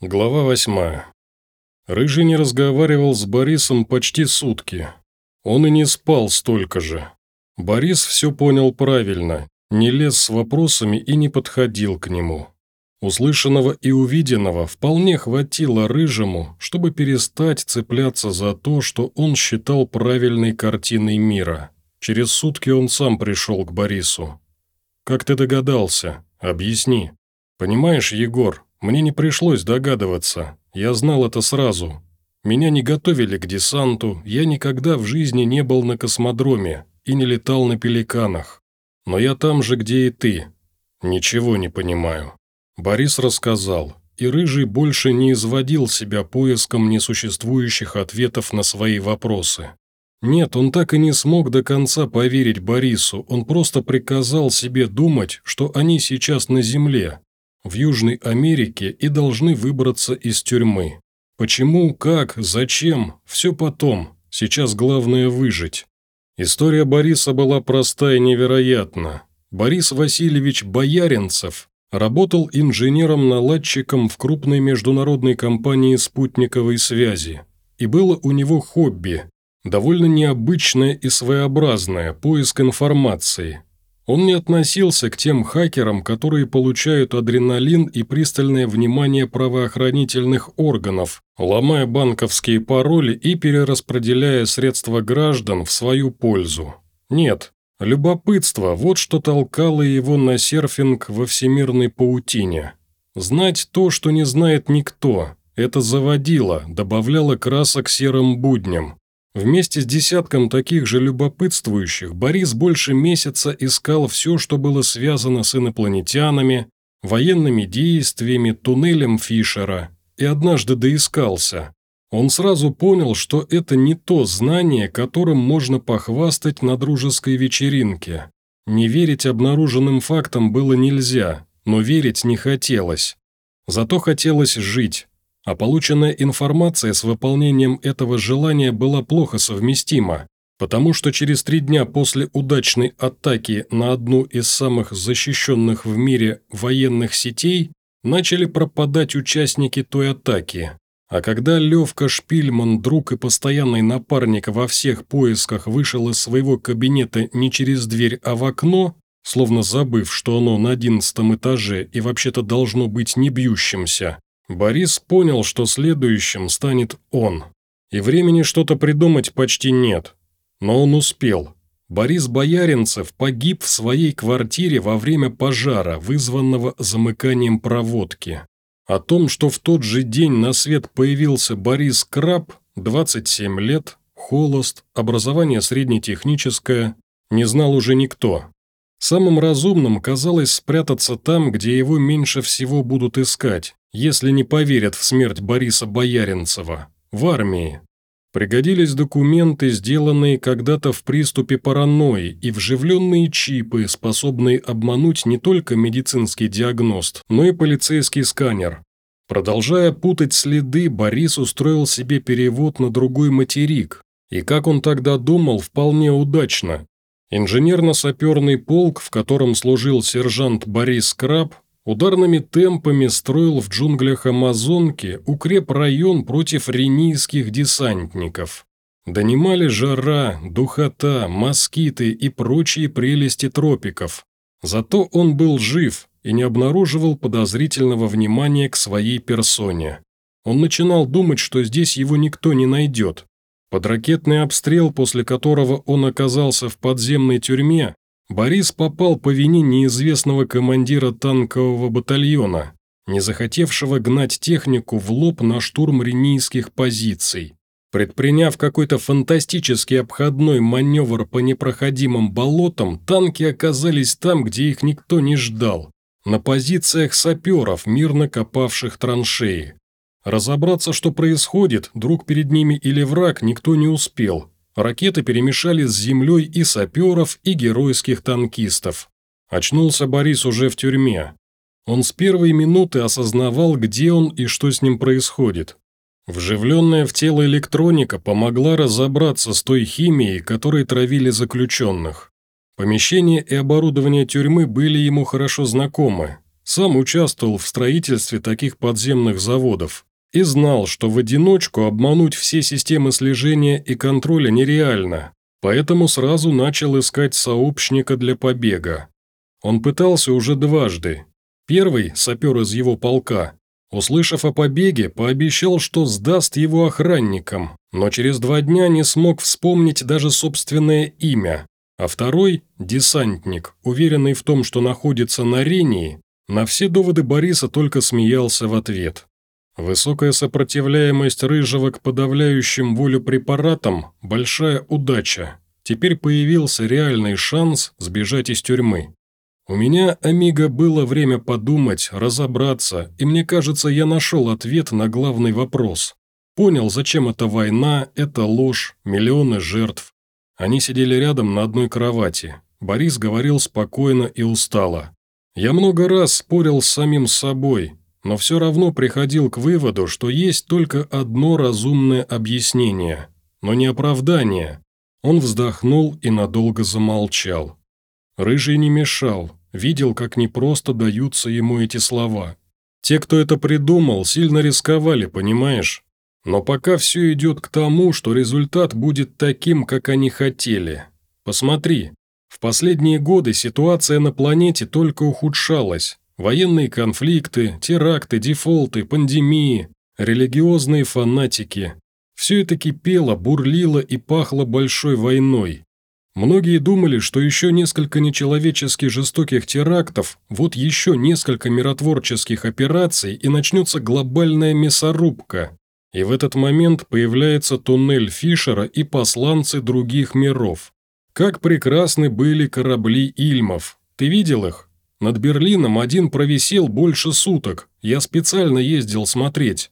Глава восьмая. Рыжий не разговаривал с Борисом почти сутки. Он и не спал столько же. Борис все понял правильно, не лез с вопросами и не подходил к нему. Услышанного и увиденного вполне хватило Рыжему, чтобы перестать цепляться за то, что он считал правильной картиной мира. Через сутки он сам пришел к Борису. «Как ты догадался? Объясни. Понимаешь, Егор, мне не пришлось догадываться, я знал это сразу. Меня не готовили к десанту, я никогда в жизни не был на космодроме и не летал на пеликанах. Но я там же, где и ты. Ничего не понимаю. Борис рассказал, и Рыжий больше не изводил себя поиском несуществующих ответов на свои вопросы. Нет, он так и не смог до конца поверить Борису, он просто приказал себе думать, что они сейчас на Земле, в Южной Америке и должны выбраться из тюрьмы. Почему, как, зачем – все потом, сейчас главное выжить. История Бориса была проста и невероятна. Борис Васильевич Бояринцев работал инженером-наладчиком в крупной международной компании спутниковой связи. И было у него хобби, довольно необычное и своеобразное – поиск информации – он не относился к тем хакерам, которые получают адреналин и пристальное внимание правоохранительных органов, ломая банковские пароли и перераспределяя средства граждан в свою пользу. Нет, любопытство – вот что толкало его на серфинг во всемирной паутине. Знать то, что не знает никто – это заводило, добавляло красок серым будням. Вместе с десятком таких же любопытствующих Борис больше месяца искал все, что было связано с инопланетянами, военными действиями, туннелем Фишера, и однажды доискался. Он сразу понял, что это не то знание, которым можно похвастать на дружеской вечеринке. Не верить обнаруженным фактам было нельзя, но верить не хотелось. Зато хотелось жить, а полученная информация с выполнением этого желания была плохо совместима, потому что через три дня после удачной атаки на одну из самых защищенных в мире военных сетей начали пропадать участники той атаки. А когда Левка Шпильман, друг и постоянный напарник во всех поисках, вышел из своего кабинета не через дверь, а в окно, словно забыв, что оно на одиннадцатом этаже и вообще-то должно быть не бьющимся, Борис понял, что следующим станет он. И времени что-то придумать почти нет. Но он успел. Борис Бояринцев погиб в своей квартире во время пожара, вызванного замыканием проводки. О том, что в тот же день на свет появился Борис Краб, 27 лет, холост, образование среднетехническое, не знал уже никто. Самым разумным казалось спрятаться там, где его меньше всего будут искать, если не поверят в смерть Бориса Бояринцева, в армии. Пригодились документы, сделанные когда-то в приступе паранойи, и вживленные чипы, способные обмануть не только медицинский диагност, но и полицейский сканер. Продолжая путать следы, Борис устроил себе перевод на другой материк. И как он тогда думал, вполне удачно. Инженерно-саперный полк, в котором служил сержант Борис Краб, ударными темпами строил в джунглях Амазонки укрепрайон против ренийских десантников. Донимали жара, духота, москиты и прочие прелести тропиков. Зато он был жив и не обнаруживал подозрительного внимания к своей персоне. Он начинал думать, что здесь его никто не найдет. Под ракетный обстрел, после которого он оказался в подземной тюрьме, Борис попал по вине неизвестного командира танкового батальона, не захотевшего гнать технику в лоб на штурм ренийских позиций. Предприняв какой-то фантастический обходной маневр по непроходимым болотам, танки оказались там, где их никто не ждал, на позициях саперов, мирно копавших траншеи. Разобраться, что происходит, друг перед ними или враг, никто не успел, Ракеты перемешали с землей и саперов, и геройских танкистов. Очнулся Борис уже в тюрьме. Он с первой минуты осознавал, где он и что с ним происходит. Вживленная в тело электроника помогла разобраться с той химией, которой травили заключенных. Помещение и оборудование тюрьмы были ему хорошо знакомы. Сам участвовал в строительстве таких подземных заводов и знал, что в одиночку обмануть все системы слежения и контроля нереально, поэтому сразу начал искать сообщника для побега. Он пытался уже дважды. Первый, сапер из его полка, услышав о побеге, пообещал, что сдаст его охранникам, но через два дня не смог вспомнить даже собственное имя, а второй, десантник, уверенный в том, что находится на Рении, на все доводы Бориса только смеялся в ответ. Высокая сопротивляемость Рыжего к подавляющим волю препаратам – большая удача. Теперь появился реальный шанс сбежать из тюрьмы. У меня, Амиго, было время подумать, разобраться, и мне кажется, я нашел ответ на главный вопрос. Понял, зачем эта война, это ложь, миллионы жертв. Они сидели рядом на одной кровати. Борис говорил спокойно и устало. Я много раз спорил с самим собой, но все равно приходил к выводу, что есть только одно разумное объяснение, но не оправдание. Он вздохнул и надолго замолчал. Рыжий не мешал, видел, как непросто даются ему эти слова. Те, кто это придумал, сильно рисковали, понимаешь? Но пока все идет к тому, что результат будет таким, как они хотели. Посмотри, в последние годы ситуация на планете только ухудшалась. Военные конфликты, теракты, дефолты, пандемии, религиозные фанатики. Все это кипело, бурлило и пахло большой войной. Многие думали, что еще несколько нечеловечески жестоких терактов, вот еще несколько миротворческих операций и начнется глобальная мясорубка. И в этот момент появляется туннель Фишера и посланцы других миров. Как прекрасны были корабли Ильмов. Ты видел их? Над Берлином один провисел больше суток. Я специально ездил смотреть.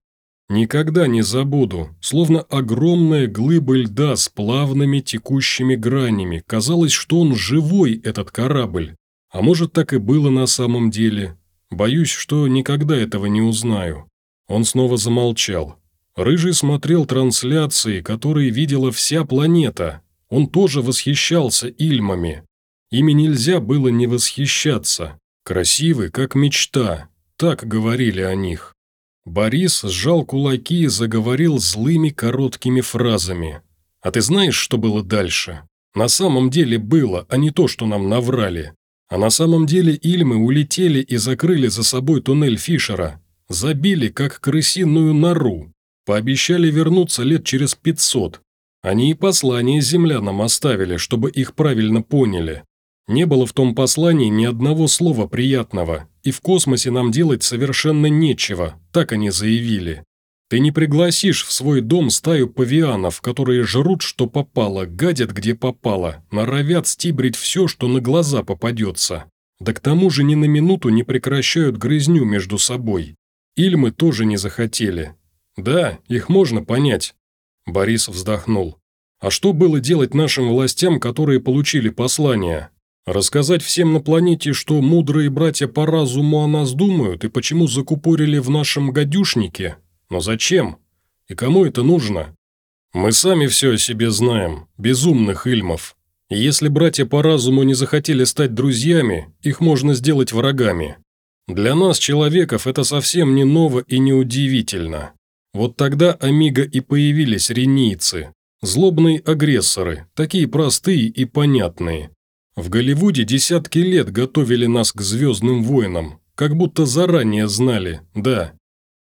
Никогда не забуду, словно огромная глыба льда с плавными текущими гранями. Казалось, что он живой, этот корабль. А может, так и было на самом деле. Боюсь, что никогда этого не узнаю. Он снова замолчал. Рыжий смотрел трансляции, которые видела вся планета, он тоже восхищался Ильмами. Ими нельзя было не восхищаться. Красивы, как мечта. Так говорили о них. Борис сжал кулаки и заговорил злыми короткими фразами. «А ты знаешь, что было дальше? На самом деле было, а не то, что нам наврали. А на самом деле Ильмы улетели и закрыли за собой туннель Фишера. Забили, как крысиную нору. Пообещали вернуться лет через пятьсот, они и послание землянам оставили, чтобы их правильно поняли. Не было в том послании ни одного слова приятного, и в космосе нам делать совершенно нечего, так они заявили. Ты не пригласишь в свой дом стаю павианов, которые жрут, что попало, гадят, где попало, норовят стибрить все, что на глаза попадется. Да к тому же ни на минуту не прекращают грызню между собой. Ильмы тоже не захотели. Да, их можно понять. Борис вздохнул. «А что было делать нашим властям, которые получили послание? Рассказать всем на планете, что мудрые братья по разуму о нас думают и почему закупорили в нашем гадюшнике? Но зачем? И кому это нужно? Мы сами все о себе знаем, безумных ильмов. И если братья по разуму не захотели стать друзьями, их можно сделать врагами. Для нас, человеков, это совсем не ново и не удивительно. Вот тогда Амиго и появились ренийцы. Злобные агрессоры, такие простые и понятные. В Голливуде десятки лет готовили нас к «Звездным войнам», как будто заранее знали, да.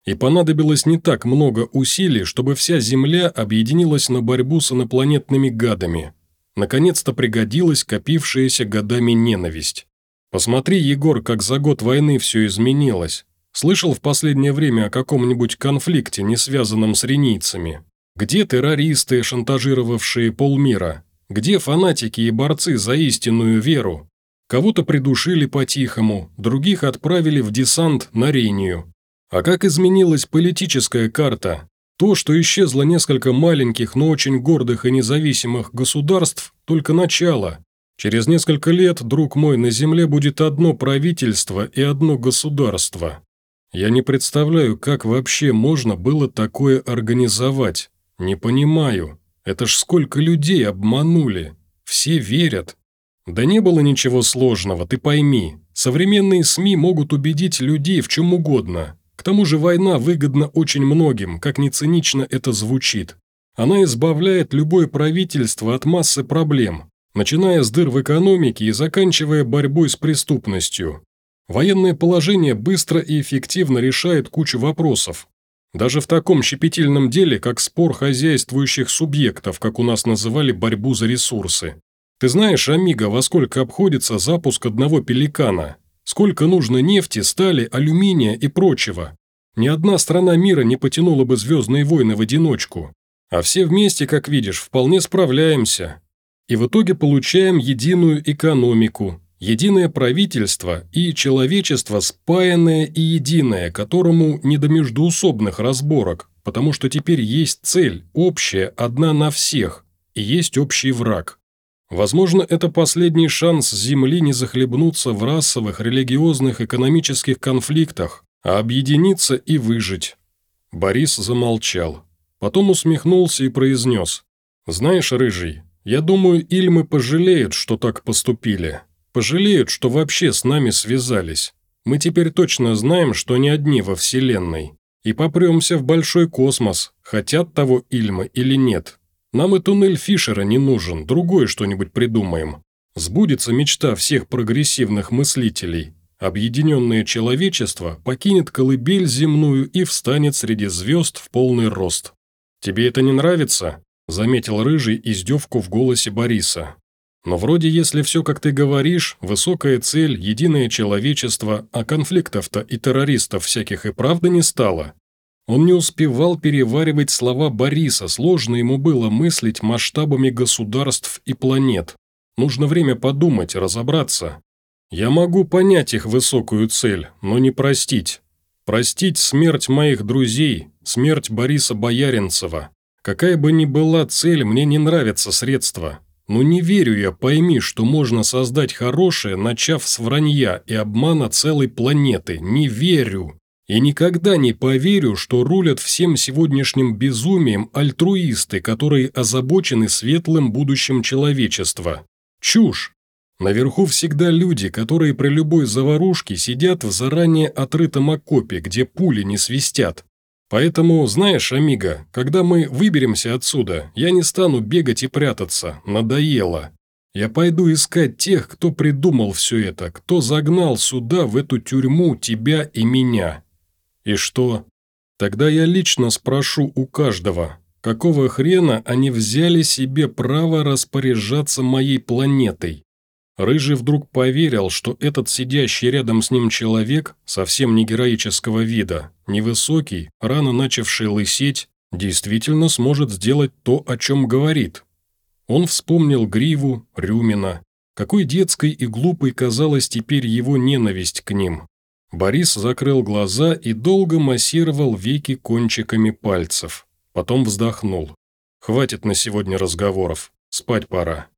И понадобилось не так много усилий, чтобы вся Земля объединилась на борьбу с инопланетными гадами. Наконец-то пригодилась копившаяся годами ненависть. Посмотри, Егор, как за год войны все изменилось. Слышал в последнее время о каком-нибудь конфликте, не связанном с ренийцами? Где террористы, шантажировавшие полмира? Где фанатики и борцы за истинную веру? Кого-то придушили по-тихому, других отправили в десант на Рению. А как изменилась политическая карта? То, что исчезло несколько маленьких, но очень гордых и независимых государств, только начало. Через несколько лет, друг мой, на Земле будет одно правительство и одно государство. Я не представляю, как вообще можно было такое организовать. Не понимаю. Это ж сколько людей обманули. Все верят. Да не было ничего сложного, ты пойми. Современные СМИ могут убедить людей в чем угодно. К тому же война выгодна очень многим, как ни цинично это звучит. Она избавляет любое правительство от массы проблем, начиная с дыр в экономике и заканчивая борьбой с преступностью. Военное положение быстро и эффективно решает кучу вопросов. Даже в таком щепетильном деле, как спор хозяйствующих субъектов, как у нас называли борьбу за ресурсы. Ты знаешь, Амиго, во сколько обходится запуск одного пеликана? Сколько нужно нефти, стали, алюминия и прочего? Ни одна страна мира не потянула бы «Звездные войны» в одиночку. А все вместе, как видишь, вполне справляемся. И в итоге получаем единую экономику, единое правительство и человечество спаянное и единое, которому не до междуусобных разборок, потому что теперь есть цель, общая, одна на всех, и есть общий враг. Возможно, это последний шанс Земли не захлебнуться в расовых, религиозных, экономических конфликтах, а объединиться и выжить. Борис замолчал. Потом усмехнулся и произнес. «Знаешь, Рыжий, я думаю, Ильмы пожалеют, что так поступили. Пожалеют, что вообще с нами связались. Мы теперь точно знаем, что не одни во Вселенной. И попремся в большой космос, хотят того Ильмы или нет. Нам и туннель Фишера не нужен, другое что-нибудь придумаем. Сбудется мечта всех прогрессивных мыслителей. Объединенное человечество покинет колыбель земную и встанет среди звезд в полный рост. «Тебе это не нравится?» – заметил Рыжий издевку в голосе Бориса. «Но вроде если все, как ты говоришь, высокая цель, единое человечество, а конфликтов-то и террористов всяких и правда не стало». Он не успевал переваривать слова Бориса, сложно ему было мыслить масштабами государств и планет. Нужно время подумать, разобраться. Я могу понять их высокую цель, но не простить. Простить смерть моих друзей, смерть Бориса Бояринцева. Какая бы ни была цель, мне не нравятся средства. Но не верю я, пойми, что можно создать хорошее, начав с вранья и обмана целой планеты. Не верю. И никогда не поверю, что рулят всем сегодняшним безумием альтруисты, которые озабочены светлым будущим человечества. Чушь. Наверху всегда люди, которые при любой заварушке сидят в заранее отрытом окопе, где пули не свистят. Поэтому, знаешь, Амиго, когда мы выберемся отсюда, я не стану бегать и прятаться, надоело. Я пойду искать тех, кто придумал все это, кто загнал сюда, в эту тюрьму, тебя и меня. И что? Тогда я лично спрошу у каждого, какого хрена они взяли себе право распоряжаться моей планетой? Рыжий вдруг поверил, что этот сидящий рядом с ним человек, совсем не героического вида, невысокий, рано начавший лысеть, действительно сможет сделать то, о чем говорит. Он вспомнил Гриву, Рюмина. Какой детской и глупой казалась теперь его ненависть к ним. Борис закрыл глаза и долго массировал веки кончиками пальцев. Потом вздохнул. «Хватит на сегодня разговоров. Спать пора».